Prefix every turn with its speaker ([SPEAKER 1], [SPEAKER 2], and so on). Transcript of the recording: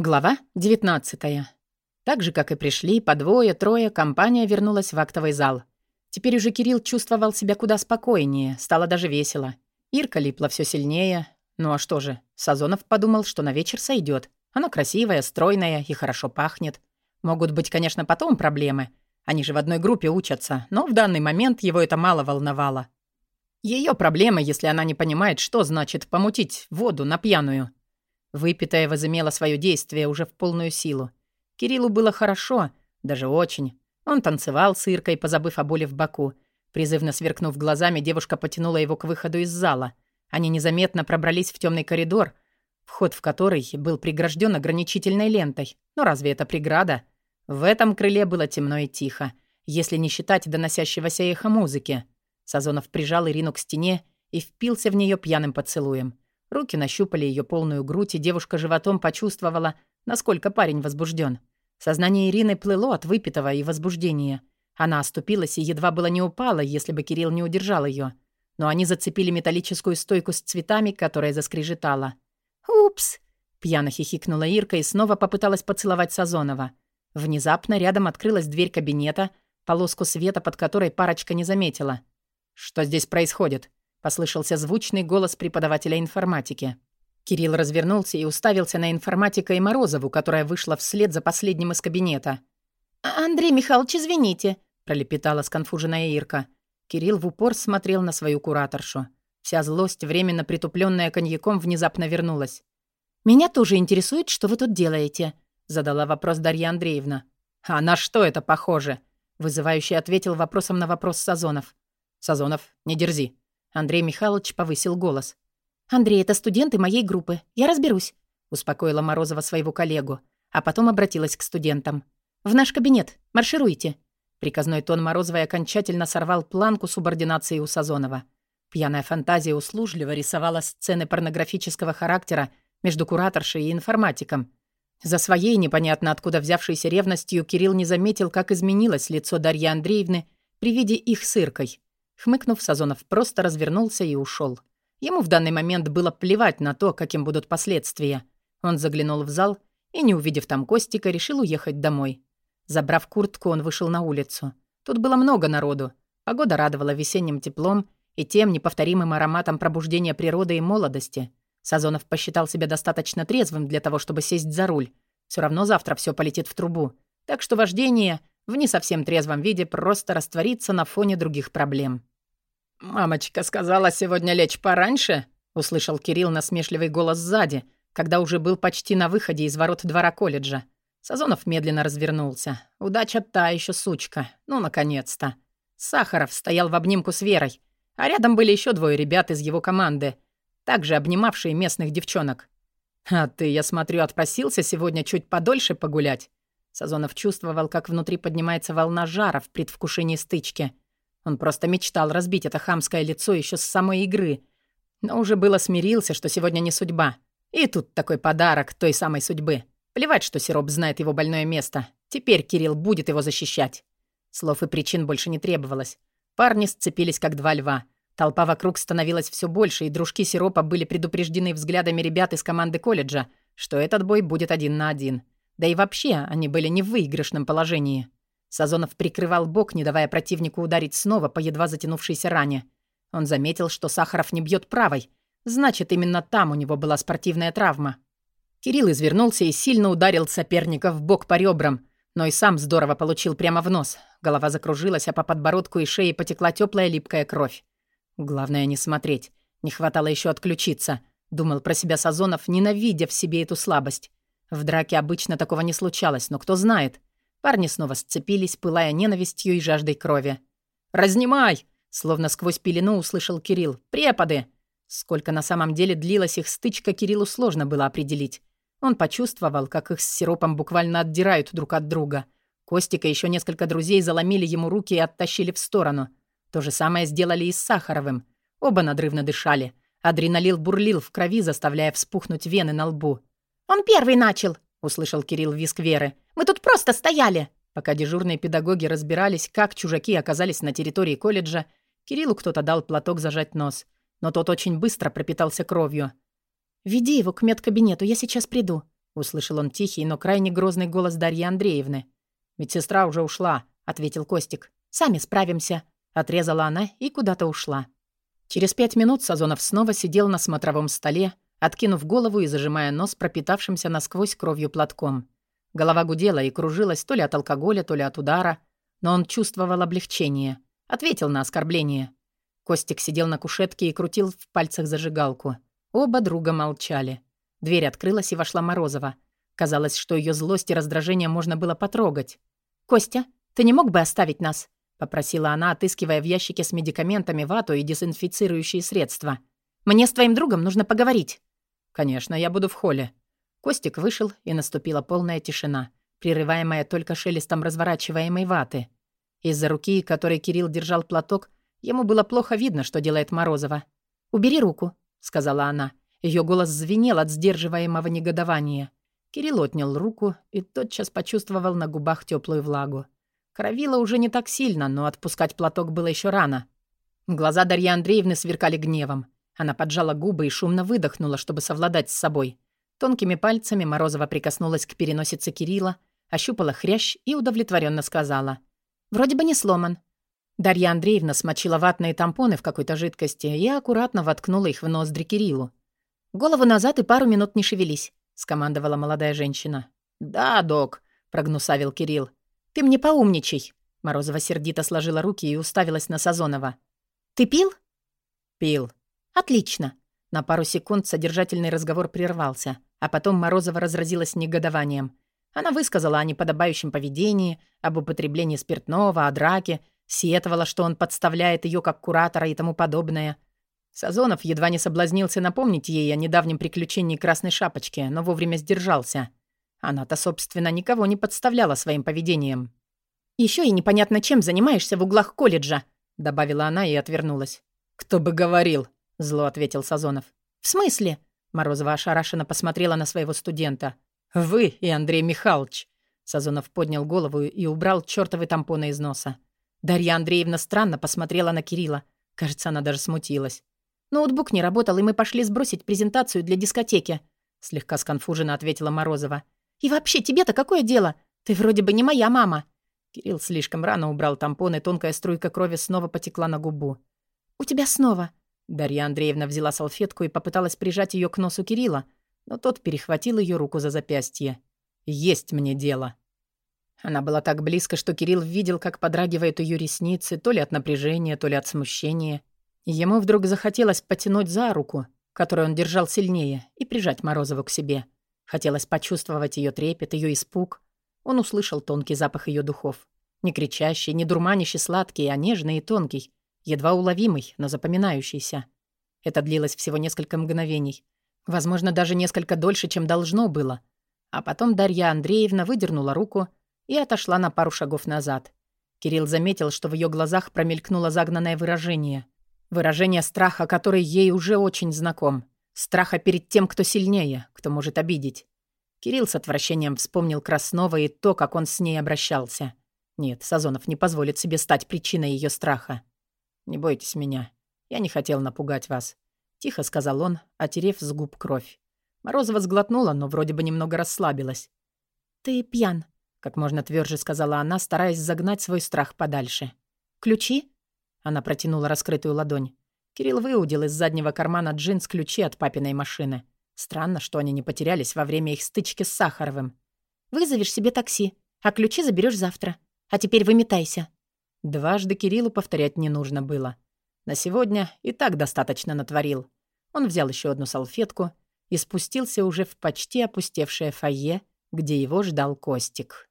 [SPEAKER 1] Глава 19. Так же, как и пришли, по двое-трое, компания вернулась в актовый зал. Теперь уже Кирилл чувствовал себя куда спокойнее, стало даже весело. Ирка липла все сильнее. Ну а что же, Сазонов подумал, что на вечер сойдет. Она красивая, стройная и хорошо пахнет. Могут быть, конечно, потом проблемы. Они же в одной группе учатся, но в данный момент его это мало волновало. Ее проблема, если она не понимает, что значит помутить воду на пьяную. Выпитое возымело свое действие уже в полную силу. Кириллу было хорошо, даже очень. Он танцевал с Иркой, позабыв о боли в боку. Призывно сверкнув глазами, девушка потянула его к выходу из зала. Они незаметно пробрались в темный коридор, вход в который был прегражден ограничительной лентой. Но разве это преграда? В этом крыле было темно и тихо, если не считать доносящегося эхо музыки. Сазонов прижал Ирину к стене и впился в нее пьяным поцелуем. Руки нащупали ее полную грудь, и девушка животом почувствовала, насколько парень возбужден. Сознание Ирины плыло от выпитого и возбуждения. Она оступилась и едва было не упала, если бы Кирилл не удержал ее. Но они зацепили металлическую стойку с цветами, которая заскрежетала. «Упс!» — пьяно хихикнула Ирка и снова попыталась поцеловать Сазонова. Внезапно рядом открылась дверь кабинета, полоску света, под которой парочка не заметила. «Что здесь происходит?» Послышался звучный голос преподавателя информатики. Кирилл развернулся и уставился на информатика и Морозову, которая вышла вслед за последним из кабинета. «А, «Андрей Михайлович, извините», — пролепетала сконфуженная Ирка. Кирилл в упор смотрел на свою кураторшу. Вся злость, временно притупленная коньяком, внезапно вернулась. «Меня тоже интересует, что вы тут делаете», — задала вопрос Дарья Андреевна. «А на что это похоже?» — вызывающе ответил вопросом на вопрос Сазонов. «Сазонов, не дерзи. Андрей Михайлович повысил голос. «Андрей, это студенты моей группы. Я разберусь», — успокоила Морозова своего коллегу, а потом обратилась к студентам. «В наш кабинет. Маршируйте». Приказной тон Морозовой окончательно сорвал планку субординации у Сазонова. Пьяная фантазия услужливо рисовала сцены порнографического характера между кураторшей и информатиком. За своей непонятно откуда взявшейся ревностью Кирилл не заметил, как изменилось лицо Дарьи Андреевны при виде их с Иркой. Хмыкнув, Сазонов просто развернулся и ушел. Ему в данный момент было плевать на то, каким будут последствия. Он заглянул в зал и, не увидев там Костика, решил уехать домой. Забрав куртку, он вышел на улицу. Тут было много народу. Погода радовала весенним теплом и тем неповторимым ароматом пробуждения природы и молодости. Сазонов посчитал себя достаточно трезвым для того, чтобы сесть за руль. Все равно завтра все полетит в трубу. Так что вождение в не совсем трезвом виде просто растворится на фоне других проблем. «Мамочка сказала сегодня лечь пораньше?» — услышал Кирилл насмешливый голос сзади, когда уже был почти на выходе из ворот двора колледжа. Сазонов медленно развернулся. Удача та еще сучка. Ну, наконец-то. Сахаров стоял в обнимку с Верой, а рядом были еще двое ребят из его команды, также обнимавшие местных девчонок. «А ты, я смотрю, отпросился сегодня чуть подольше погулять?» Сазонов чувствовал, как внутри поднимается волна жара в предвкушении стычки — он просто мечтал разбить это хамское лицо еще с самой игры. Но уже было смирился, что сегодня не судьба. И тут такой подарок той самой судьбы. Плевать, что Сироп знает его больное место. Теперь Кирилл будет его защищать. Слов и причин больше не требовалось. Парни сцепились, как два льва. Толпа вокруг становилась все больше, и дружки Сиропа были предупреждены взглядами ребят из команды колледжа, что этот бой будет один на один. Да и вообще, они были не в выигрышном положении. Сазонов прикрывал бок, не давая противнику ударить снова по едва затянувшейся ране. Он заметил, что Сахаров не бьет правой. Значит, именно там у него была спортивная травма. Кирилл извернулся и сильно ударил соперника в бок по ребрам, но и сам здорово получил прямо в нос. Голова закружилась, а по подбородку и шее потекла теплая липкая кровь. Главное не смотреть. Не хватало еще отключиться. Думал про себя Сазонов, ненавидя в себе эту слабость. В драке обычно такого не случалось, но кто знает. Парни снова сцепились, пылая ненавистью и жаждой крови. «Разнимай!» — словно сквозь пелену услышал Кирилл. «Преподы!» Сколько на самом деле длилась их стычка, Кириллу сложно было определить. Он почувствовал, как их с сиропом буквально отдирают друг от друга. Костика и еще несколько друзей заломили ему руки и оттащили в сторону. То же самое сделали и с Сахаровым. Оба надрывно дышали. Адреналил бурлил в крови, заставляя вспухнуть вены на лбу. «Он первый начал!» — услышал Кирилл виск Веры. «Мы тут просто стояли!» Пока дежурные педагоги разбирались, как чужаки оказались на территории колледжа, Кириллу кто-то дал платок зажать нос. Но тот очень быстро пропитался кровью. «Веди его к медкабинету, я сейчас приду», — услышал он тихий, но крайне грозный голос Дарьи Андреевны. «Медсестра уже ушла», — ответил Костик. «Сами справимся», — отрезала она и куда-то ушла. Через пять минут Сазонов снова сидел на смотровом столе, откинув голову и зажимая нос пропитавшимся насквозь кровью платком. Голова гудела и кружилась то ли от алкоголя, то ли от удара, но он чувствовал облегчение. Ответил на оскорбление. Костик сидел на кушетке и крутил в пальцах зажигалку. Оба друга молчали. Дверь открылась, и вошла Морозова. Казалось, что ее злость и раздражение можно было потрогать. «Костя, ты не мог бы оставить нас?» — попросила она, отыскивая в ящике с медикаментами вату и дезинфицирующие средства. «Мне с твоим другом нужно поговорить». «Конечно, я буду в холле». Костик вышел, и наступила полная тишина, прерываемая только шелестом разворачиваемой ваты. Из-за руки, которой Кирилл держал платок, ему было плохо видно, что делает Морозова. «Убери руку», — сказала она. Ее голос звенел от сдерживаемого негодования. Кирилл отнял руку и тотчас почувствовал на губах теплую влагу. Кровило уже не так сильно, но отпускать платок было еще рано. Глаза Дарьи Андреевны сверкали гневом. Она поджала губы и шумно выдохнула, чтобы совладать с собой. Тонкими пальцами Морозова прикоснулась к переносице Кирилла, ощупала хрящ и удовлетворенно сказала. «Вроде бы не сломан». Дарья Андреевна смочила ватные тампоны в какой-то жидкости и аккуратно воткнула их в ноздри Кириллу. «Голову назад и пару минут не шевелись», — скомандовала молодая женщина. «Да, док», — прогнусавил Кирилл. «Ты мне поумничай». Морозова сердито сложила руки и уставилась на Сазонова. «Ты пил?» «Пил», «Отлично!» На пару секунд содержательный разговор прервался, а потом Морозова разразилась негодованием. Она высказала о неподобающем поведении, об употреблении спиртного, о драке, сетовала, что он подставляет ее как куратора и тому подобное. Сазонов едва не соблазнился напомнить ей о недавнем приключении Красной Шапочки, но вовремя сдержался. Она-то, собственно, никого не подставляла своим поведением. «Еще и непонятно, чем занимаешься в углах колледжа», — добавила она и отвернулась. «Кто бы говорил», Зло ответил Сазонов. «В смысле?» Морозова ошарашенно посмотрела на своего студента. «Вы и Андрей Михайлович». Сазонов поднял голову и убрал чёртовы тампоны из носа. Дарья Андреевна странно посмотрела на Кирилла. Кажется, она даже смутилась. «Ноутбук не работал, и мы пошли сбросить презентацию для дискотеки», слегка сконфуженно ответила Морозова. «И вообще, тебе-то какое дело? Ты вроде бы не моя мама». Кирилл слишком рано убрал тампон, и тонкая струйка крови снова потекла на губу. «У тебя снова», Дарья Андреевна взяла салфетку и попыталась прижать ее к носу Кирилла, но тот перехватил ее руку за запястье. «Есть мне дело». Она была так близко, что Кирилл видел, как подрагивают ее ресницы, то ли от напряжения, то ли от смущения. Ему вдруг захотелось потянуть за руку, которую он держал сильнее, и прижать Морозову к себе. Хотелось почувствовать ее трепет, ее испуг. Он услышал тонкий запах ее духов. Не кричащий, не дурманящий сладкий, а нежный и тонкий, едва уловимый, но запоминающийся. Это длилось всего несколько мгновений. Возможно, даже несколько дольше, чем должно было. А потом Дарья Андреевна выдернула руку и отошла на пару шагов назад. Кирилл заметил, что в ее глазах промелькнуло загнанное выражение. Выражение страха, который ей уже очень знаком. Страха перед тем, кто сильнее, кто может обидеть. Кирилл с отвращением вспомнил Краснова и то, как он с ней обращался. Нет, Сазонов не позволит себе стать причиной ее страха. «Не бойтесь меня. Я не хотел напугать вас», — тихо сказал он, отерев с губ кровь. Морозова сглотнула, но вроде бы немного расслабилась. «Ты пьян», — как можно тверже сказала она, стараясь загнать свой страх подальше. «Ключи?» Она протянула раскрытую ладонь. Кирилл выудил из заднего кармана джинс ключи от папиной машины. Странно, что они не потерялись во время их стычки с Сахаровым. «Вызовешь себе такси, а ключи заберешь завтра. А теперь выметайся». Дважды Кириллу повторять не нужно было. На сегодня и так достаточно натворил. Он взял еще одну салфетку и спустился уже в почти опустевшее фойе, где его ждал Костик.